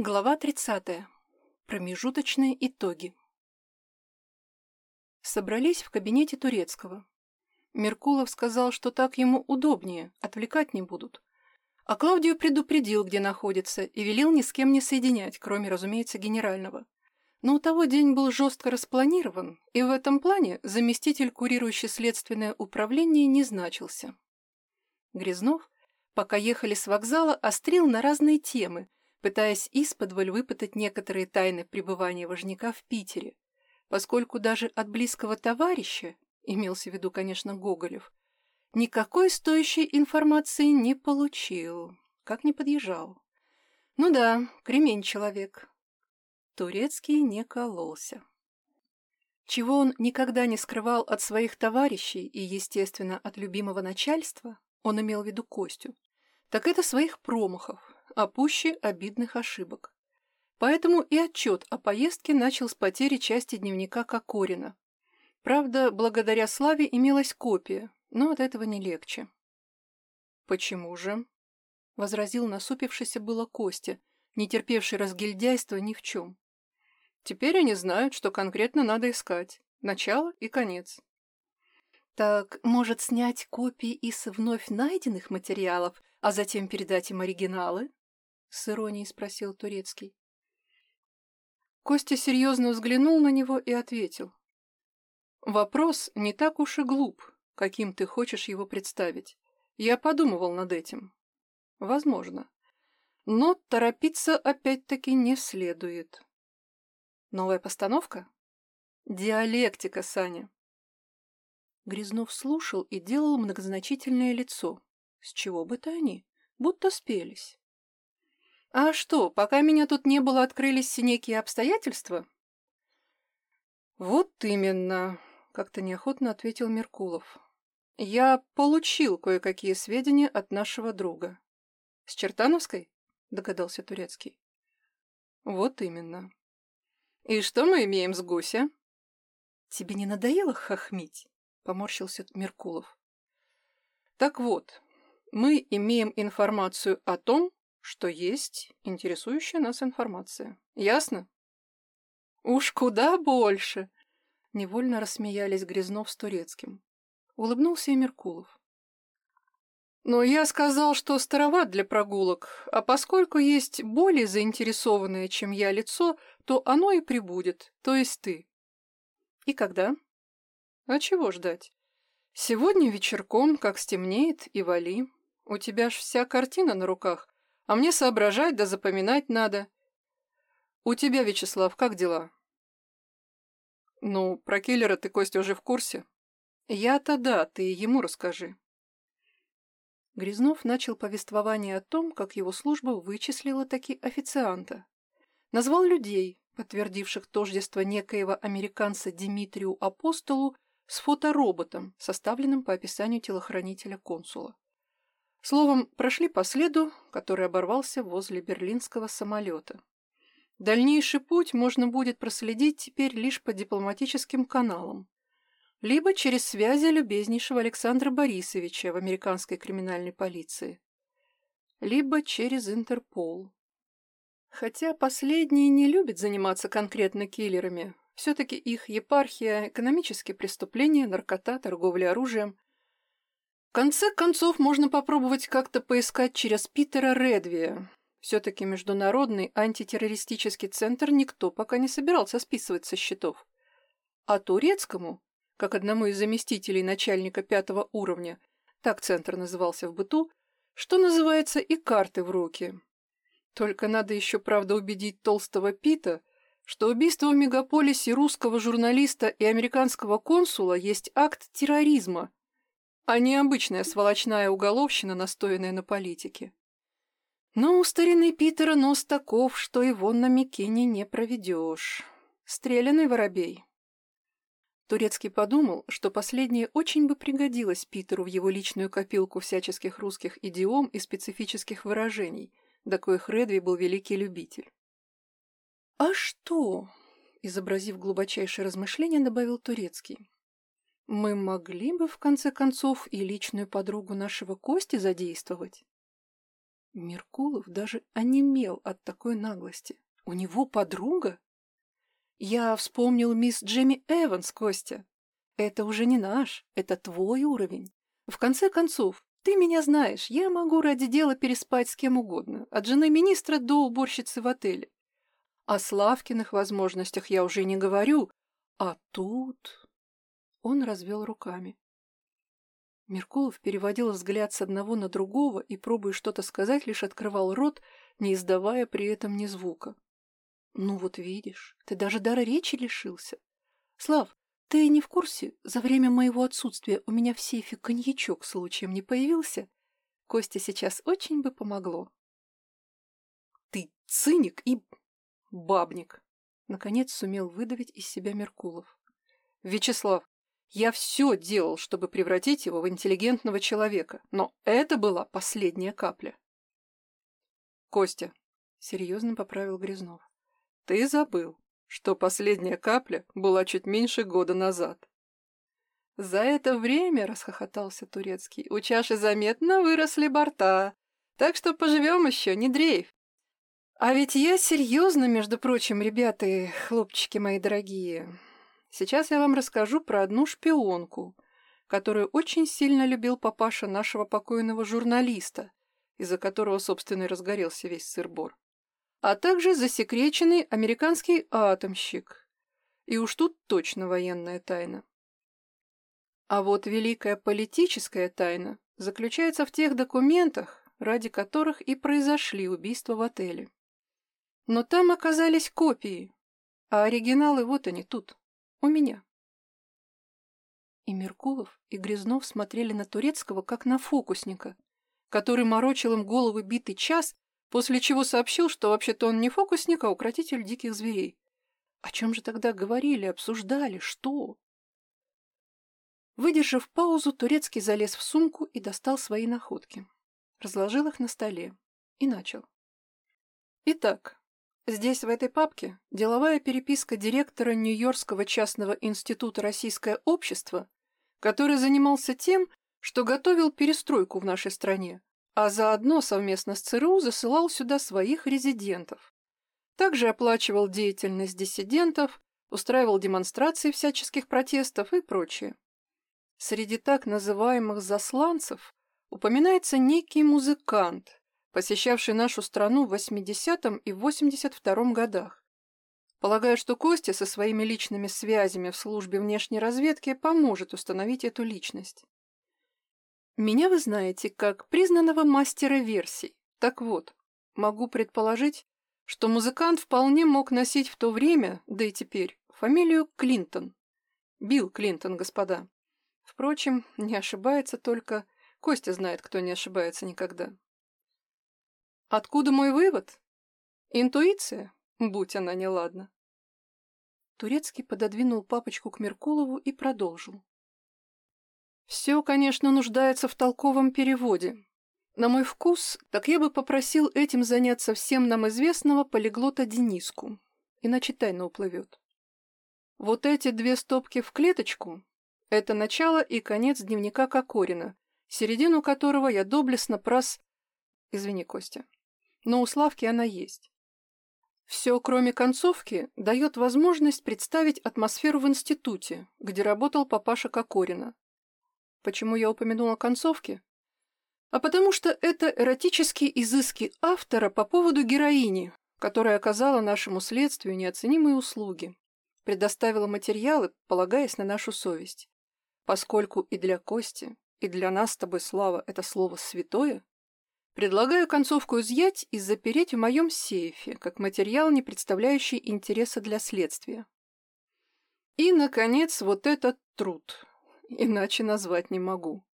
Глава 30. Промежуточные итоги. Собрались в кабинете Турецкого. Меркулов сказал, что так ему удобнее, отвлекать не будут. А Клавдию предупредил, где находится, и велел ни с кем не соединять, кроме, разумеется, генерального. Но у того день был жестко распланирован, и в этом плане заместитель, курирующий следственное управление, не значился. Грязнов, пока ехали с вокзала, острил на разные темы – пытаясь исподволь выпытать некоторые тайны пребывания вожняка в Питере, поскольку даже от близкого товарища, имелся в виду, конечно, Гоголев, никакой стоящей информации не получил, как не подъезжал. Ну да, кремень человек. Турецкий не кололся. Чего он никогда не скрывал от своих товарищей и, естественно, от любимого начальства, он имел в виду Костю, так это своих промахов, а пуще обидных ошибок. Поэтому и отчет о поездке начал с потери части дневника Кокорина. Правда, благодаря Славе имелась копия, но от этого не легче. «Почему же?» — возразил насупившийся было Костя, не терпевший разгильдяйства ни в чем. «Теперь они знают, что конкретно надо искать. Начало и конец». «Так, может, снять копии из вновь найденных материалов, а затем передать им оригиналы?» — с иронией спросил Турецкий. Костя серьезно взглянул на него и ответил. «Вопрос не так уж и глуп, каким ты хочешь его представить. Я подумывал над этим. Возможно. Но торопиться опять-таки не следует. Новая постановка? Диалектика, Саня. Грязнов слушал и делал многозначительное лицо. С чего бы то они? Будто спелись. «А что, пока меня тут не было, открылись некие обстоятельства?» «Вот именно», — как-то неохотно ответил Меркулов. «Я получил кое-какие сведения от нашего друга». «С Чертановской?» — догадался Турецкий. «Вот именно». «И что мы имеем с гуся?» «Тебе не надоело хохмить?» — поморщился Меркулов. «Так вот, мы имеем информацию о том, что есть интересующая нас информация. Ясно? Уж куда больше! Невольно рассмеялись Грязнов с Турецким. Улыбнулся и Меркулов. Но я сказал, что староват для прогулок, а поскольку есть более заинтересованное, чем я, лицо, то оно и прибудет, то есть ты. И когда? А чего ждать? Сегодня вечерком, как стемнеет, и вали. У тебя ж вся картина на руках, а мне соображать да запоминать надо. У тебя, Вячеслав, как дела? Ну, про киллера ты, Костя, уже в курсе? Я-то да, ты ему расскажи. Грязнов начал повествование о том, как его служба вычислила таки официанта. Назвал людей, подтвердивших тождество некоего американца Димитрию Апостолу с фотороботом, составленным по описанию телохранителя-консула. Словом, прошли по следу, который оборвался возле берлинского самолета. Дальнейший путь можно будет проследить теперь лишь по дипломатическим каналам, либо через связи любезнейшего Александра Борисовича в американской криминальной полиции, либо через Интерпол. Хотя последние не любят заниматься конкретно киллерами, все-таки их епархия – экономические преступления, наркота, торговля оружием – в конце концов, можно попробовать как-то поискать через Питера Редвия. Все-таки Международный антитеррористический центр никто пока не собирался списывать со счетов. А Турецкому, как одному из заместителей начальника пятого уровня, так центр назывался в быту, что называется, и карты в руки. Только надо еще, правда, убедить толстого Пита, что убийство в мегаполисе русского журналиста и американского консула есть акт терроризма – а не обычная сволочная уголовщина, настоянная на политике. Но у старины Питера нос таков, что его на Микине не проведешь. Стреляный воробей. Турецкий подумал, что последнее очень бы пригодилось Питеру в его личную копилку всяческих русских идиом и специфических выражений, до коих Редви был великий любитель. «А что?» — изобразив глубочайшее размышление, добавил Турецкий. Мы могли бы, в конце концов, и личную подругу нашего Кости задействовать. Меркулов даже онемел от такой наглости. У него подруга? Я вспомнил мисс Джемми Эванс, Костя. Это уже не наш, это твой уровень. В конце концов, ты меня знаешь, я могу ради дела переспать с кем угодно, от жены министра до уборщицы в отеле. О Славкиных возможностях я уже не говорю, а тут... Он развел руками. Меркулов переводил взгляд с одного на другого и, пробуя что-то сказать, лишь открывал рот, не издавая при этом ни звука. «Ну вот видишь, ты даже дара речи лишился. Слав, ты не в курсе? За время моего отсутствия у меня в сейфе коньячок случаем не появился? Костя сейчас очень бы помогло». «Ты циник и бабник!» Наконец сумел выдавить из себя Меркулов. «Вячеслав, я все делал, чтобы превратить его в интеллигентного человека, но это была последняя капля. Костя, серьезно поправил Грязнов, ты забыл, что последняя капля была чуть меньше года назад. За это время, расхохотался Турецкий, у чаши заметно выросли борта, так что поживем еще, не дрейф. А ведь я серьезно, между прочим, ребята и хлопчики мои дорогие. Сейчас я вам расскажу про одну шпионку, которую очень сильно любил папаша нашего покойного журналиста, из-за которого, собственно, и разгорелся весь сыр-бор, а также засекреченный американский атомщик. И уж тут точно военная тайна. А вот великая политическая тайна заключается в тех документах, ради которых и произошли убийства в отеле. Но там оказались копии, а оригиналы вот они тут. У меня. И Меркулов, и Грязнов смотрели на Турецкого, как на фокусника, который морочил им головы битый час, после чего сообщил, что вообще-то он не фокусник, а укротитель диких зверей. О чем же тогда говорили, обсуждали, что? Выдержав паузу, Турецкий залез в сумку и достал свои находки. Разложил их на столе и начал. Итак, Здесь, в этой папке, деловая переписка директора Нью-Йоркского частного института «Российское общество», который занимался тем, что готовил перестройку в нашей стране, а заодно совместно с ЦРУ засылал сюда своих резидентов. Также оплачивал деятельность диссидентов, устраивал демонстрации всяческих протестов и прочее. Среди так называемых «засланцев» упоминается некий музыкант, посещавший нашу страну в 80-м и 82-м годах. Полагаю, что Костя со своими личными связями в службе внешней разведки поможет установить эту личность. Меня вы знаете как признанного мастера версий. Так вот, могу предположить, что музыкант вполне мог носить в то время, да и теперь, фамилию Клинтон. Билл Клинтон, господа. Впрочем, не ошибается только... Костя знает, кто не ошибается никогда. Откуда мой вывод? Интуиция, будь она неладна. Турецкий пододвинул папочку к Меркулову и продолжил. Все, конечно, нуждается в толковом переводе. На мой вкус, так я бы попросил этим заняться всем нам известного полиглота Дениску, иначе тайна уплывет. Вот эти две стопки в клеточку — это начало и конец дневника Кокорина, середину которого я доблестно прос... Извини, Костя но у Славки она есть. Все, кроме концовки, дает возможность представить атмосферу в институте, где работал папаша Кокорина. Почему я упомянула концовки? А потому что это эротические изыски автора по поводу героини, которая оказала нашему следствию неоценимые услуги, предоставила материалы, полагаясь на нашу совесть. Поскольку и для Кости, и для нас с тобой, Слава, это слово «святое», Предлагаю концовку изъять и запереть в моем сейфе, как материал, не представляющий интереса для следствия. И, наконец, вот этот труд. Иначе назвать не могу.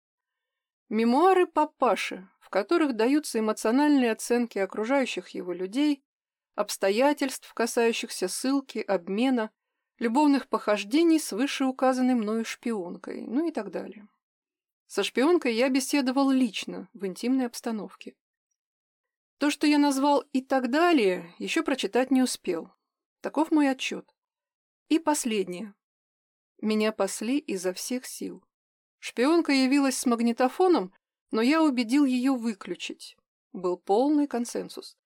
Мемуары папаши, в которых даются эмоциональные оценки окружающих его людей, обстоятельств, касающихся ссылки, обмена, любовных похождений с вышеуказанной мною шпионкой, ну и так далее. Со шпионкой я беседовал лично, в интимной обстановке. То, что я назвал «и так далее», еще прочитать не успел. Таков мой отчет. И последнее. Меня пасли изо всех сил. Шпионка явилась с магнитофоном, но я убедил ее выключить. был полный консенсус.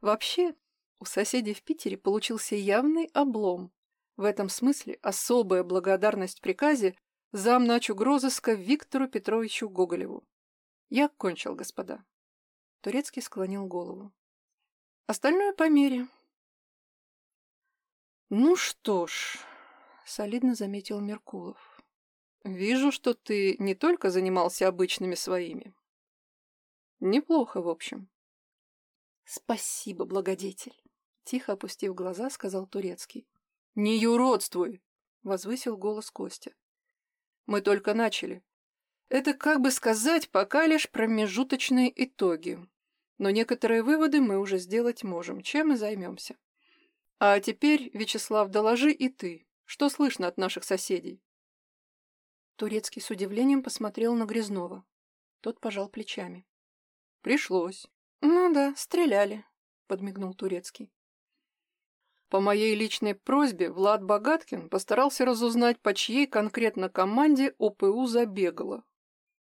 Вообще, у соседей в Питере получился явный облом. В этом смысле особая благодарность приказе замначу грозыска Виктору Петровичу Гоголеву. Я кончил, господа. Турецкий склонил голову. Остальное по мере. Ну что ж, солидно заметил Меркулов. Вижу, что ты не только занимался обычными своими. Неплохо, в общем. Спасибо, благодетель. Тихо опустив глаза, сказал Турецкий. Не юродствуй, возвысил голос Костя. Мы только начали. Это, как бы сказать, пока лишь промежуточные итоги. Но некоторые выводы мы уже сделать можем, чем и займемся. А теперь, Вячеслав, доложи и ты. Что слышно от наших соседей? Турецкий с удивлением посмотрел на Грязнова. Тот пожал плечами. Пришлось. Ну да, стреляли, подмигнул Турецкий. По моей личной просьбе Влад Богаткин постарался разузнать, по чьей конкретно команде ОПУ забегало.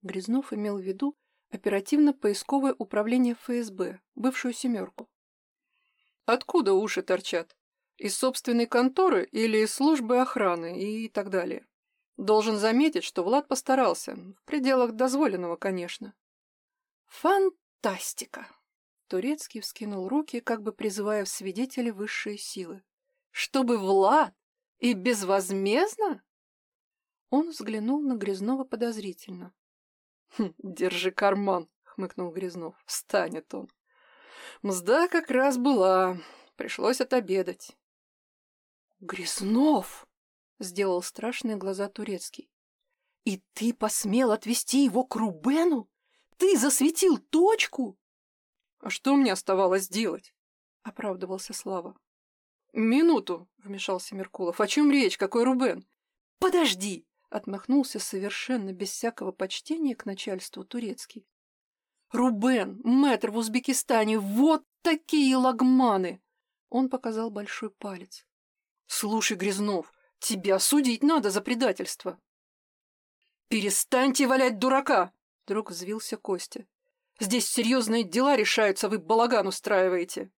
Грязнов имел в виду оперативно-поисковое управление ФСБ, бывшую «семерку». Откуда уши торчат? Из собственной конторы или из службы охраны и так далее? Должен заметить, что Влад постарался, в пределах дозволенного, конечно. Фантастика! Турецкий вскинул руки, как бы призывая в свидетели высшие силы. Чтобы Влад? И безвозмездно? Он взглянул на Грязнова подозрительно. «Хм, «Держи карман», — хмыкнул Грязнов. «Встанет он». «Мзда как раз была. Пришлось отобедать». «Грязнов!» — сделал страшные глаза Турецкий. «И ты посмел отвести его к Рубену? Ты засветил точку?» «А что мне оставалось делать?» — оправдывался Слава. «Минуту», — вмешался Меркулов. «О чем речь? Какой Рубен?» «Подожди!» Отмахнулся совершенно без всякого почтения к начальству турецкий. «Рубен, мэтр в Узбекистане, вот такие лагманы!» Он показал большой палец. «Слушай, Грязнов, тебя судить надо за предательство!» «Перестаньте валять дурака!» Вдруг взвился Костя. «Здесь серьезные дела решаются, вы балаган устраиваете!»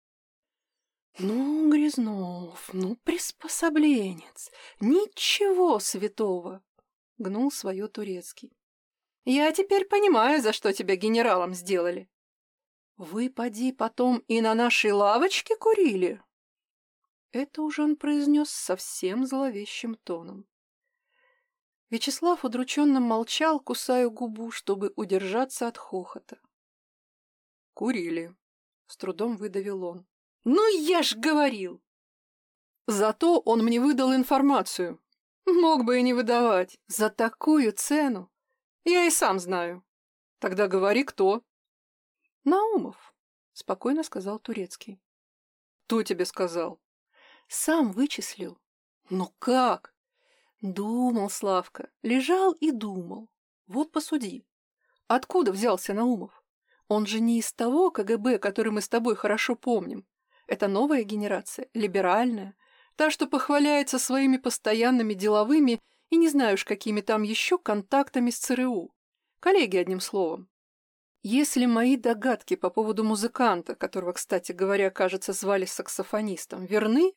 «Ну, Грязнов, ну, приспособленец, ничего святого!» гнул свое турецкий. «Я теперь понимаю, за что тебя генералом сделали». «Вы, поди, потом и на нашей лавочке курили?» Это уже он произнес совсем зловещим тоном. Вячеслав удрученно молчал, кусая губу, чтобы удержаться от хохота. «Курили», — с трудом выдавил он. «Ну, я ж говорил!» «Зато он мне выдал информацию, Мог бы и не выдавать. За такую цену. Я и сам знаю. Тогда говори, кто. Наумов, спокойно сказал Турецкий. Кто тебе сказал? Сам вычислил. Ну как? Думал, Славка. Лежал и думал. Вот посуди. Откуда взялся Наумов? Он же не из того КГБ, который мы с тобой хорошо помним. Это новая генерация, либеральная, Та, что похваляется своими постоянными деловыми и не знаю уж какими там еще контактами с ЦРУ. Коллеги, одним словом. Если мои догадки по поводу музыканта, которого, кстати говоря, кажется, звали саксофонистом, верны,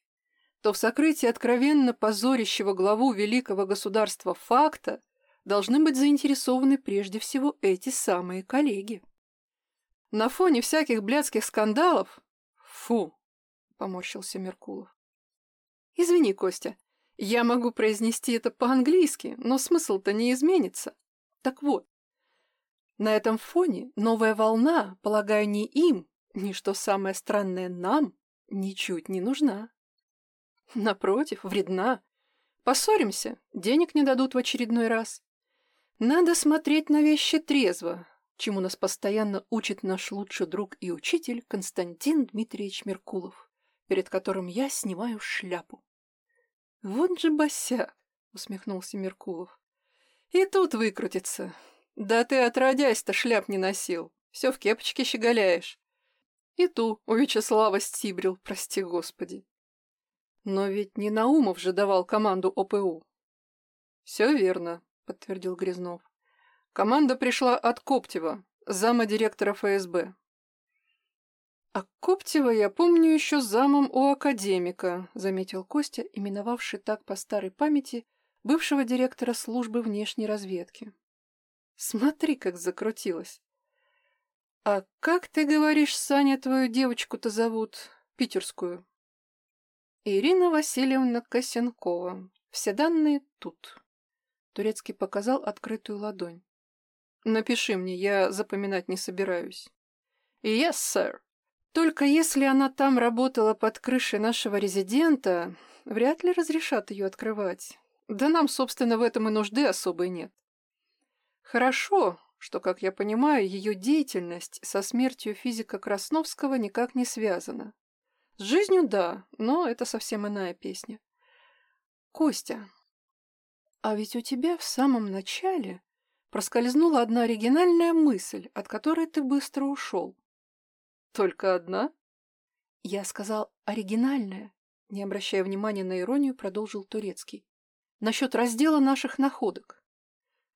то в сокрытии откровенно позорящего главу великого государства факта должны быть заинтересованы прежде всего эти самые коллеги. На фоне всяких блядских скандалов... Фу, поморщился Меркулов. Извини, Костя, я могу произнести это по-английски, но смысл-то не изменится. Так вот, на этом фоне новая волна, полагаю, не им, ни что самое странное нам, ничуть не нужна. Напротив, вредна. Поссоримся, денег не дадут в очередной раз. Надо смотреть на вещи трезво, чему нас постоянно учит наш лучший друг и учитель Константин Дмитриевич Меркулов перед которым я снимаю шляпу. «Вот же босяк!» — усмехнулся Меркулов. «И тут выкрутится. Да ты отродясь-то шляп не носил, все в кепочке щеголяешь. И ту у Вячеслава стибрил, прости господи. Но ведь не Наумов же давал команду ОПУ. Все верно, подтвердил Грязнов. Команда пришла от Коптева, зама директора ФСБ. «А Коптева я помню еще замом у академика», — заметил Костя, именовавший так по старой памяти бывшего директора службы внешней разведки. «Смотри, как закрутилось!» «А как ты говоришь, Саня, твою девочку-то зовут? Питерскую?» «Ирина Васильевна Косенкова. Все данные тут». Турецкий показал открытую ладонь. «Напиши мне, я запоминать не собираюсь». «Yes, sir», только если она там работала под крышей нашего резидента, вряд ли разрешат ее открывать. Да нам, собственно, в этом и нужды особой нет. Хорошо, что, как я понимаю, ее деятельность со смертью физика Красновского никак не связана. С жизнью – да, но это совсем иная песня. Костя, а ведь у тебя в самом начале проскользнула одна оригинальная мысль, от которой ты быстро ушел. «Только одна?» «Я сказал оригинальная», — не обращая внимания на иронию, продолжил Турецкий. «Насчет раздела наших находок».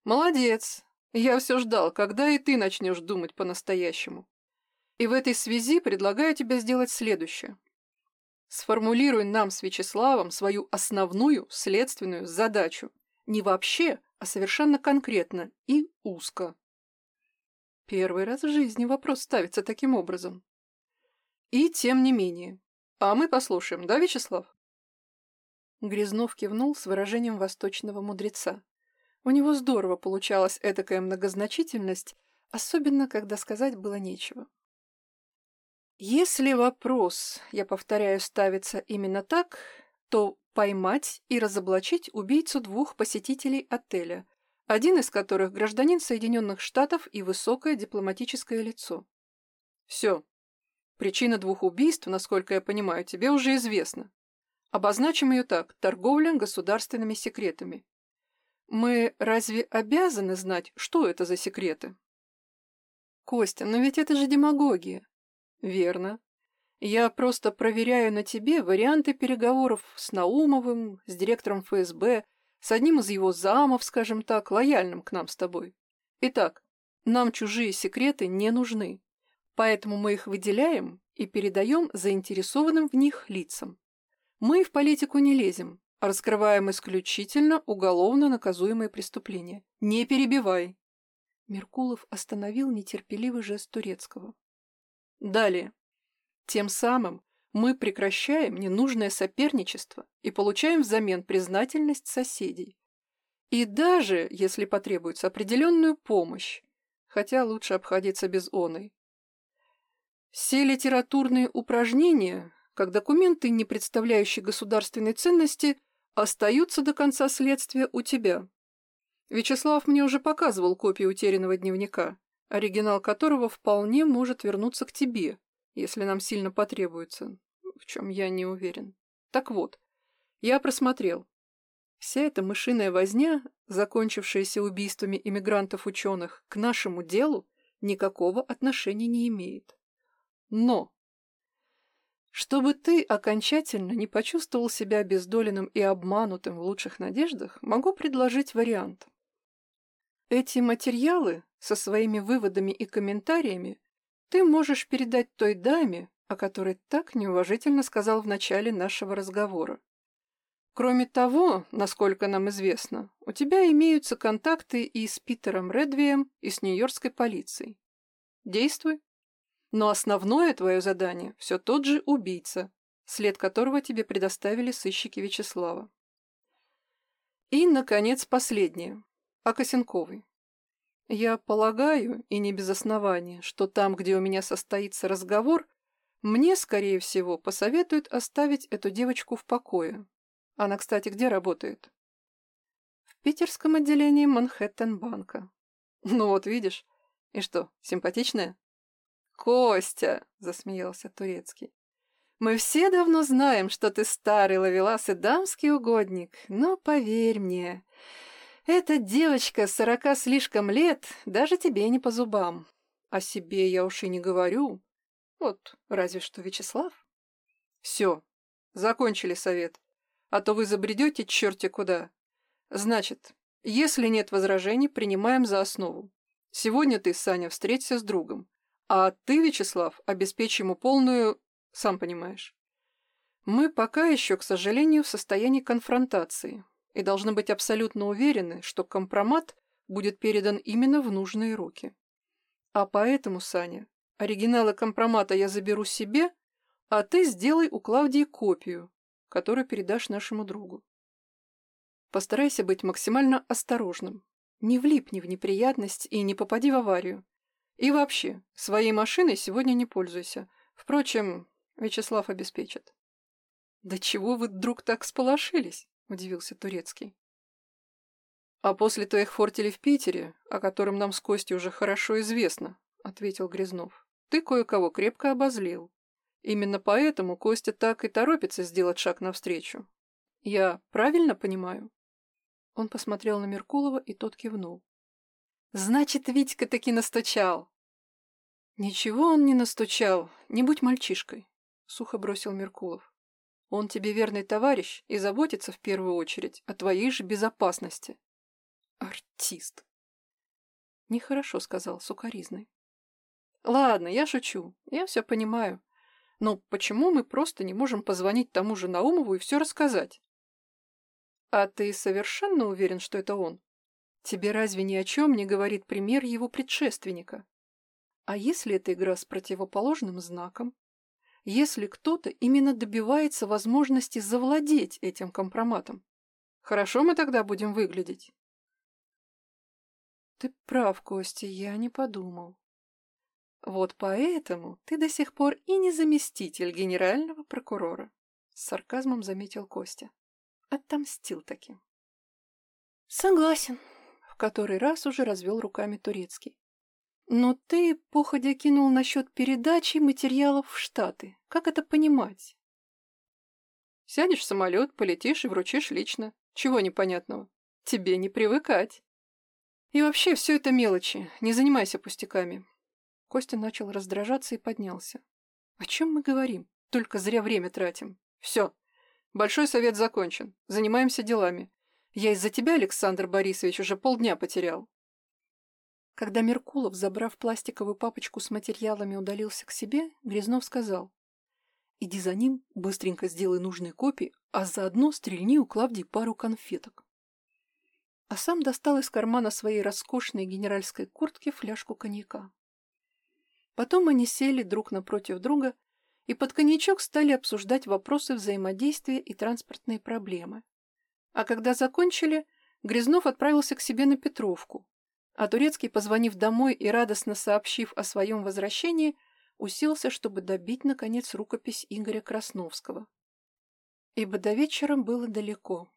«Молодец! Я все ждал, когда и ты начнешь думать по-настоящему. И в этой связи предлагаю тебе сделать следующее. Сформулируй нам с Вячеславом свою основную следственную задачу. Не вообще, а совершенно конкретно и узко. Первый раз в жизни вопрос ставится таким образом. И тем не менее. А мы послушаем, да, Вячеслав? Грязнов кивнул с выражением восточного мудреца. У него здорово получалась этакая многозначительность, особенно когда сказать было нечего. Если вопрос, я повторяю, ставится именно так, то поймать и разоблачить убийцу двух посетителей отеля, один из которых гражданин Соединенных Штатов и высокое дипломатическое лицо. Все. Причина двух убийств, насколько я понимаю, тебе уже известна. Обозначим ее так – торговля государственными секретами. Мы разве обязаны знать, что это за секреты? Костя, но ведь это же демагогия. Верно. Я просто проверяю на тебе варианты переговоров с Наумовым, с директором ФСБ, с одним из его замов, скажем так, лояльным к нам с тобой. Итак, нам чужие секреты не нужны, поэтому мы их выделяем и передаем заинтересованным в них лицам. Мы в политику не лезем, а раскрываем исключительно уголовно наказуемые преступления. Не перебивай. Меркулов остановил нетерпеливый жест Турецкого. Далее. Тем самым мы прекращаем ненужное соперничество и получаем взамен признательность соседей. И даже, если потребуется, определенную помощь, хотя лучше обходиться без оной. Все литературные упражнения, как документы, не представляющие государственной ценности, остаются до конца следствия у тебя. Вячеслав мне уже показывал копию утерянного дневника, оригинал которого вполне может вернуться к тебе, если нам сильно потребуется, в чем я не уверен. Так вот, я просмотрел. Вся эта мышиная возня, закончившаяся убийствами иммигрантов-ученых, к нашему делу никакого отношения не имеет. Но! Чтобы ты окончательно не почувствовал себя обездоленным и обманутым в лучших надеждах, могу предложить вариант. Эти материалы со своими выводами и комментариями ты можешь передать той даме, о которой так неуважительно сказал в начале нашего разговора. Кроме того, насколько нам известно, у тебя имеются контакты и с Питером Редвием, и с нью-йоркской полицией. Действуй. Но основное твое задание все тот же убийца, след которого тебе предоставили сыщики Вячеслава. И, наконец, последнее. О Косенковой. Я полагаю, и не без основания, что там, где у меня состоится разговор, мне, скорее всего, посоветуют оставить эту девочку в покое. Она, кстати, где работает? В питерском отделении Манхэттен-банка. Ну вот, видишь. И что, симпатичная? «Костя!» — засмеялся Турецкий. «Мы все давно знаем, что ты старый ловелас и дамский угодник, но поверь мне, эта девочка сорока слишком лет даже тебе не по зубам. О себе я уж и не говорю. Вот, разве что Вячеслав. Все, закончили совет, а то вы забредете черти куда. Значит, если нет возражений, принимаем за основу. Сегодня ты, Саня, встреться с другом. А ты, Вячеслав, обеспечь ему полную... сам понимаешь. Мы пока еще, к сожалению, в состоянии конфронтации и должны быть абсолютно уверены, что компромат будет передан именно в нужные руки. А поэтому, Саня, оригиналы компромата я заберу себе, а ты сделай у Клавдии копию, которую передашь нашему другу. Постарайся быть максимально осторожным. Не влипни в неприятность и не попади в аварию. И вообще, своей машиной сегодня не пользуйся. Впрочем, Вячеслав обеспечит. «Да чего вы вдруг так сполошились?» – удивился Турецкий. «А после твоих фортелей в Питере, о котором нам с Костей уже хорошо известно», – ответил Грязнов, – «ты кое-кого крепко обозлил. Именно поэтому Костя так и торопится сделать шаг навстречу. Я правильно понимаю?» Он посмотрел на Меркулова, и тот кивнул. «Значит, Витька таки настучал!» «Ничего он не настучал, не будь мальчишкой», — сухо бросил Меркулов. «Он тебе верный товарищ и заботится в первую очередь о твоей же безопасности». «Артист!» «Нехорошо», — сказал сукаризный. «Ладно, я шучу, я все понимаю. Но почему мы просто не можем позвонить тому же Наумову и все рассказать?» «А ты совершенно уверен, что это он? Тебе разве ни о чем не говорит пример его предшественника? А если это игра с противоположным знаком? Если кто-то именно добивается возможности завладеть этим компроматом? Хорошо мы тогда будем выглядеть?» «Ты прав, Костя, я не подумал», вот поэтому ты до сих пор и не заместитель генерального прокурора, с сарказмом заметил Костя. Отомстил таки. Согласен, в который раз уже развел руками Турецкий. Но ты, походя, кинул насчет передачи материалов в Штаты. Как это понимать? Сядешь в самолет, полетишь и вручишь лично. Чего непонятного? Тебе не привыкать. И вообще все это мелочи, не занимайся пустяками. Костя начал раздражаться и поднялся. О чем мы говорим? Только зря время тратим. Все, Большой совет закончен. Занимаемся делами. Я из-за тебя, Александр Борисович, уже полдня потерял. Когда Меркулов, забрав пластиковую папочку с материалами, удалился к себе, Грязнов сказал. «Иди за ним, быстренько сделай нужные копии, а заодно стрельни у Клавдии пару конфеток». А сам достал из кармана своей роскошной генеральской куртки фляжку коньяка. Потом они сели друг напротив друга и под коньячок стали обсуждать вопросы взаимодействия и транспортные проблемы. А когда закончили, Грязнов отправился к себе на Петровку, а Турецкий, позвонив домой и радостно сообщив о своем возвращении, уселся, чтобы добить, наконец, рукопись Игоря Красновского. Ибо до вечера было далеко.